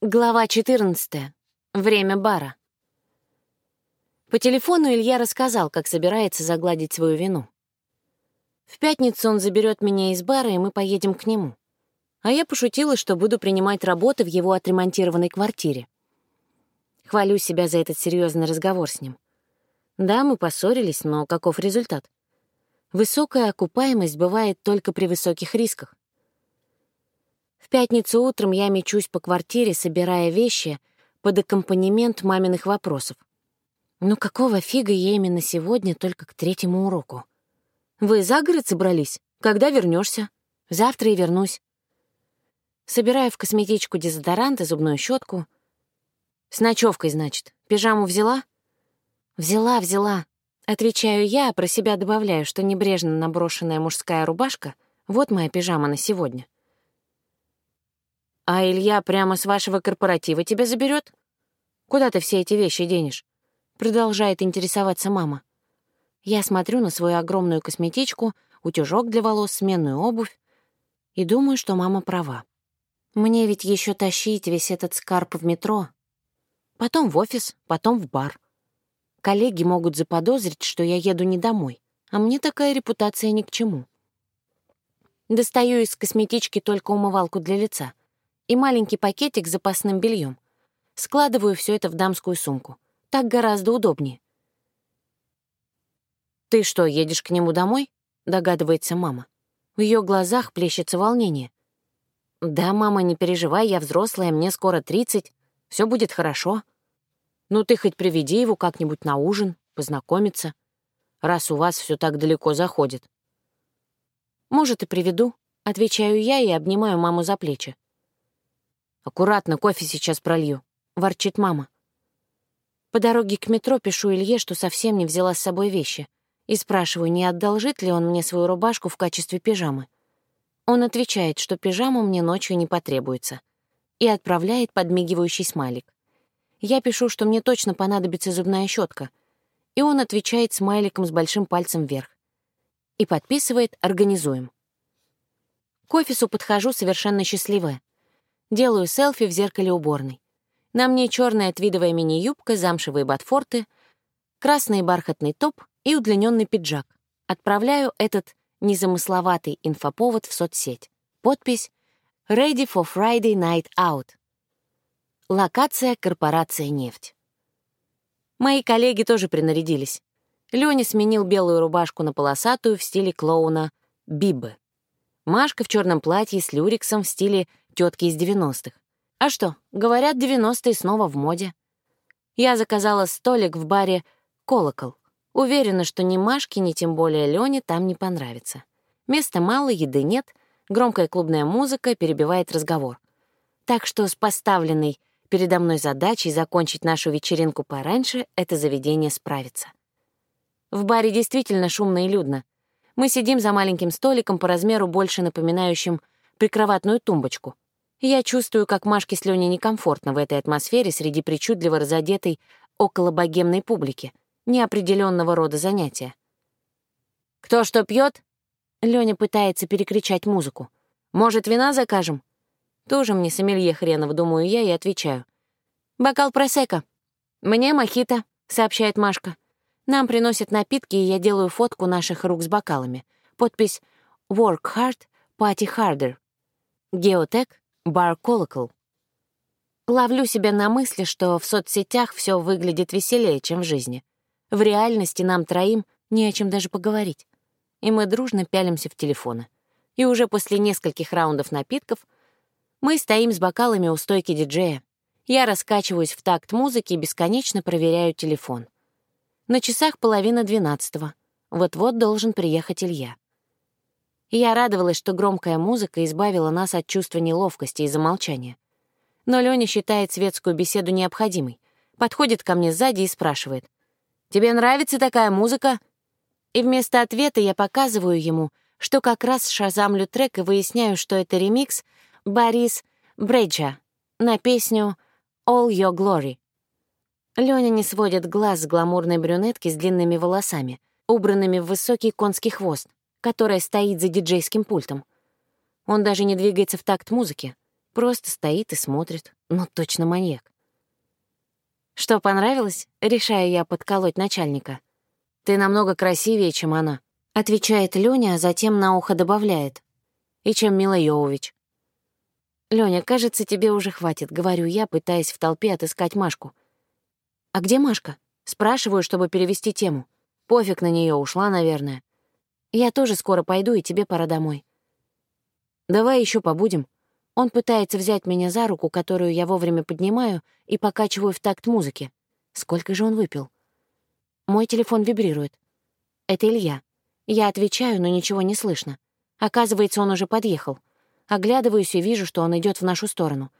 Глава 14. Время бара. По телефону Илья рассказал, как собирается загладить свою вину. В пятницу он заберет меня из бара, и мы поедем к нему. А я пошутила, что буду принимать работы в его отремонтированной квартире. Хвалю себя за этот серьезный разговор с ним. Да, мы поссорились, но каков результат? Высокая окупаемость бывает только при высоких рисках. В пятницу утром я мечусь по квартире, собирая вещи под аккомпанемент маминых вопросов. Ну какого фига я именно сегодня только к третьему уроку? Вы за город собрались? Когда вернешься? Завтра и вернусь. Собираю в косметичку дезодорант и зубную щетку. С ночевкой, значит. Пижаму взяла? Взяла, взяла. Отвечаю я, а про себя добавляю, что небрежно наброшенная мужская рубашка — вот моя пижама на сегодня. А Илья прямо с вашего корпоратива тебя заберет? Куда ты все эти вещи денешь? Продолжает интересоваться мама. Я смотрю на свою огромную косметичку, утюжок для волос, сменную обувь и думаю, что мама права. Мне ведь еще тащить весь этот скарб в метро. Потом в офис, потом в бар. Коллеги могут заподозрить, что я еду не домой, а мне такая репутация ни к чему. Достаю из косметички только умывалку для лица и маленький пакетик с запасным бельем. Складываю все это в дамскую сумку. Так гораздо удобнее. «Ты что, едешь к нему домой?» — догадывается мама. В ее глазах плещется волнение. «Да, мама, не переживай, я взрослая, мне скоро 30, все будет хорошо. Ну ты хоть приведи его как-нибудь на ужин, познакомиться, раз у вас все так далеко заходит». «Может, и приведу», — отвечаю я и обнимаю маму за плечи. «Аккуратно, кофе сейчас пролью», — ворчит мама. По дороге к метро пишу Илье, что совсем не взяла с собой вещи, и спрашиваю, не одолжит ли он мне свою рубашку в качестве пижамы. Он отвечает, что пижама мне ночью не потребуется, и отправляет подмигивающий смайлик. Я пишу, что мне точно понадобится зубная щетка, и он отвечает смайликом с большим пальцем вверх. И подписывает «Организуем». К офису подхожу совершенно счастливая. Делаю селфи в зеркале уборной. На мне черная твидовая мини-юбка, замшевые ботфорты, красный бархатный топ и удлиненный пиджак. Отправляю этот незамысловатый инфоповод в соцсеть. Подпись «Ready for Friday Night Out». Локация «Корпорация нефть». Мои коллеги тоже принарядились. Лёня сменил белую рубашку на полосатую в стиле клоуна Бибы. Машка в черном платье с люрексом в стиле тетки из 90-х. А что, говорят, 90-е снова в моде. Я заказала столик в баре «Колокол». Уверена, что ни Машке, ни тем более Лёне там не понравится. Места мало, еды нет, громкая клубная музыка перебивает разговор. Так что с поставленной передо мной задачей закончить нашу вечеринку пораньше это заведение справится. В баре действительно шумно и людно. Мы сидим за маленьким столиком по размеру больше напоминающим прикроватную тумбочку — я чувствую, как Машке с Леней некомфортно в этой атмосфере среди причудливо разодетой около богемной публики, неопределенного рода занятия. «Кто что пьет? Лёня пытается перекричать музыку. «Может, вина закажем?» Тоже мне сомелье хренов, думаю я, и отвечаю. «Бокал просека». «Мне мохито», — сообщает Машка. Нам приносят напитки, и я делаю фотку наших рук с бокалами. Подпись «Work hard, party harder». Геотек бар-колокол. Ловлю себя на мысли, что в соцсетях все выглядит веселее, чем в жизни. В реальности нам троим не о чем даже поговорить. И мы дружно пялимся в телефоны. И уже после нескольких раундов напитков мы стоим с бокалами у стойки диджея. Я раскачиваюсь в такт музыки и бесконечно проверяю телефон. На часах половина двенадцатого. Вот-вот должен приехать Илья я радовалась, что громкая музыка избавила нас от чувства неловкости из-за молчания. Но Лёня считает светскую беседу необходимой, подходит ко мне сзади и спрашивает, «Тебе нравится такая музыка?» И вместо ответа я показываю ему, что как раз шазамлю трек и выясняю, что это ремикс Борис Бреджа на песню «All Your Glory». Лёня не сводит глаз с гламурной брюнетки с длинными волосами, убранными в высокий конский хвост которая стоит за диджейским пультом. Он даже не двигается в такт музыки, Просто стоит и смотрит. Ну, точно маньяк. Что, понравилось? Решаю я подколоть начальника. Ты намного красивее, чем она. Отвечает Лёня, а затем на ухо добавляет. И чем Мила Йовович. Лёня, кажется, тебе уже хватит, говорю я, пытаясь в толпе отыскать Машку. А где Машка? Спрашиваю, чтобы перевести тему. Пофиг на нее ушла, наверное. Я тоже скоро пойду, и тебе пора домой. Давай еще побудем. Он пытается взять меня за руку, которую я вовремя поднимаю, и покачиваю в такт музыки. Сколько же он выпил? Мой телефон вибрирует. Это Илья. Я отвечаю, но ничего не слышно. Оказывается, он уже подъехал. Оглядываюсь и вижу, что он идет в нашу сторону.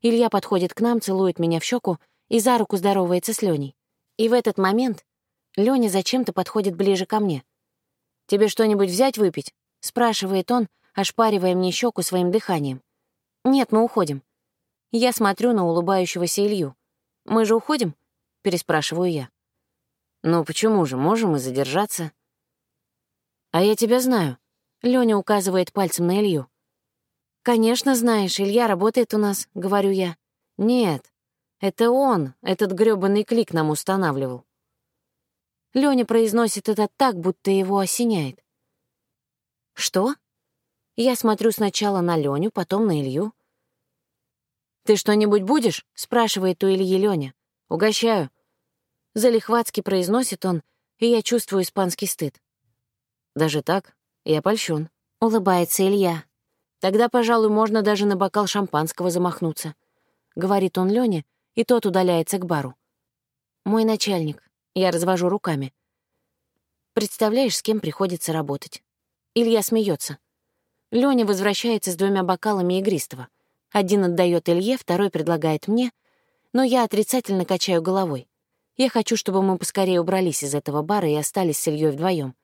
Илья подходит к нам, целует меня в щеку и за руку здоровается с Леней. И в этот момент Леня зачем-то подходит ближе ко мне. «Тебе что-нибудь взять выпить?» — спрашивает он, ошпаривая мне щеку своим дыханием. «Нет, мы уходим». Я смотрю на улыбающегося Илью. «Мы же уходим?» — переспрашиваю я. «Ну почему же, можем и задержаться». «А я тебя знаю», — Лёня указывает пальцем на Илью. «Конечно знаешь, Илья работает у нас», — говорю я. «Нет, это он, этот грёбаный клик нам устанавливал». Лёня произносит это так, будто его осеняет. «Что?» Я смотрю сначала на Леню, потом на Илью. «Ты что-нибудь будешь?» — спрашивает у Ильи Лёня. «Угощаю». Залихватски произносит он, и я чувствую испанский стыд. «Даже так? Я польщен», — улыбается Илья. «Тогда, пожалуй, можно даже на бокал шампанского замахнуться», — говорит он Лёне, и тот удаляется к бару. «Мой начальник», — я развожу руками. «Представляешь, с кем приходится работать?» Илья смеется. Лёня возвращается с двумя бокалами игристого. Один отдает Илье, второй предлагает мне, но я отрицательно качаю головой. Я хочу, чтобы мы поскорее убрались из этого бара и остались с Ильей вдвоем.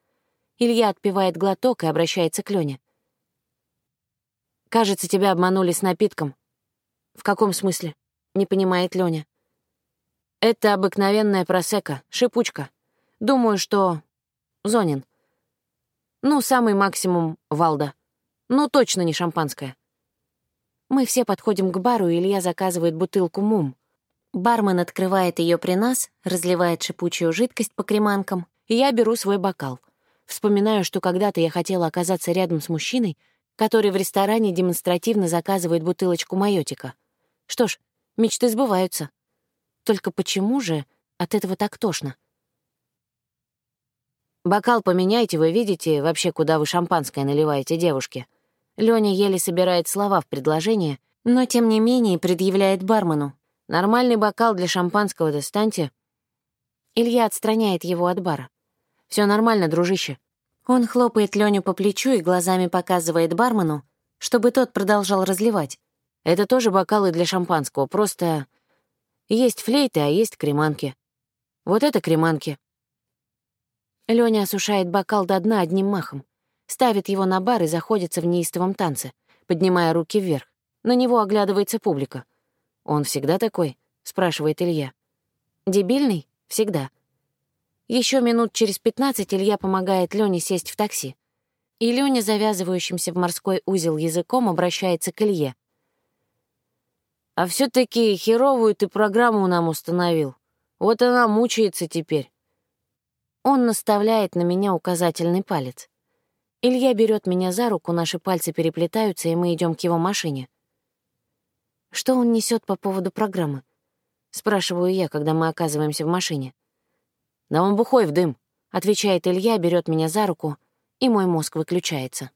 Илья отпивает глоток и обращается к Лёне. «Кажется, тебя обманули с напитком». «В каком смысле?» — не понимает Лёня. «Это обыкновенная просека, шипучка. Думаю, что... Зонин. Ну, самый максимум Валда». Ну, точно не шампанское. Мы все подходим к бару, и Илья заказывает бутылку мум. Бармен открывает ее при нас, разливает шипучую жидкость по креманкам, и я беру свой бокал. Вспоминаю, что когда-то я хотела оказаться рядом с мужчиной, который в ресторане демонстративно заказывает бутылочку майотика. Что ж, мечты сбываются. Только почему же от этого так тошно? «Бокал поменяйте, вы видите вообще, куда вы шампанское наливаете девушке?» Лёня еле собирает слова в предложение, но тем не менее предъявляет бармену. «Нормальный бокал для шампанского достаньте». Илья отстраняет его от бара. Все нормально, дружище». Он хлопает Лёню по плечу и глазами показывает бармену, чтобы тот продолжал разливать. «Это тоже бокалы для шампанского, просто есть флейты, а есть креманки. Вот это креманки». Лёня осушает бокал до дна одним махом ставит его на бар и заходится в неистовом танце, поднимая руки вверх. На него оглядывается публика. «Он всегда такой?» — спрашивает Илья. «Дебильный? Всегда». Еще минут через пятнадцать Илья помогает Лене сесть в такси. И Лёня, завязывающимся в морской узел языком, обращается к Илье. «А все таки херовую ты программу нам установил. Вот она мучается теперь». Он наставляет на меня указательный палец. Илья берет меня за руку, наши пальцы переплетаются, и мы идем к его машине. Что он несет по поводу программы? Спрашиваю я, когда мы оказываемся в машине. «Да он бухой в дым», — отвечает Илья, берет меня за руку, и мой мозг выключается.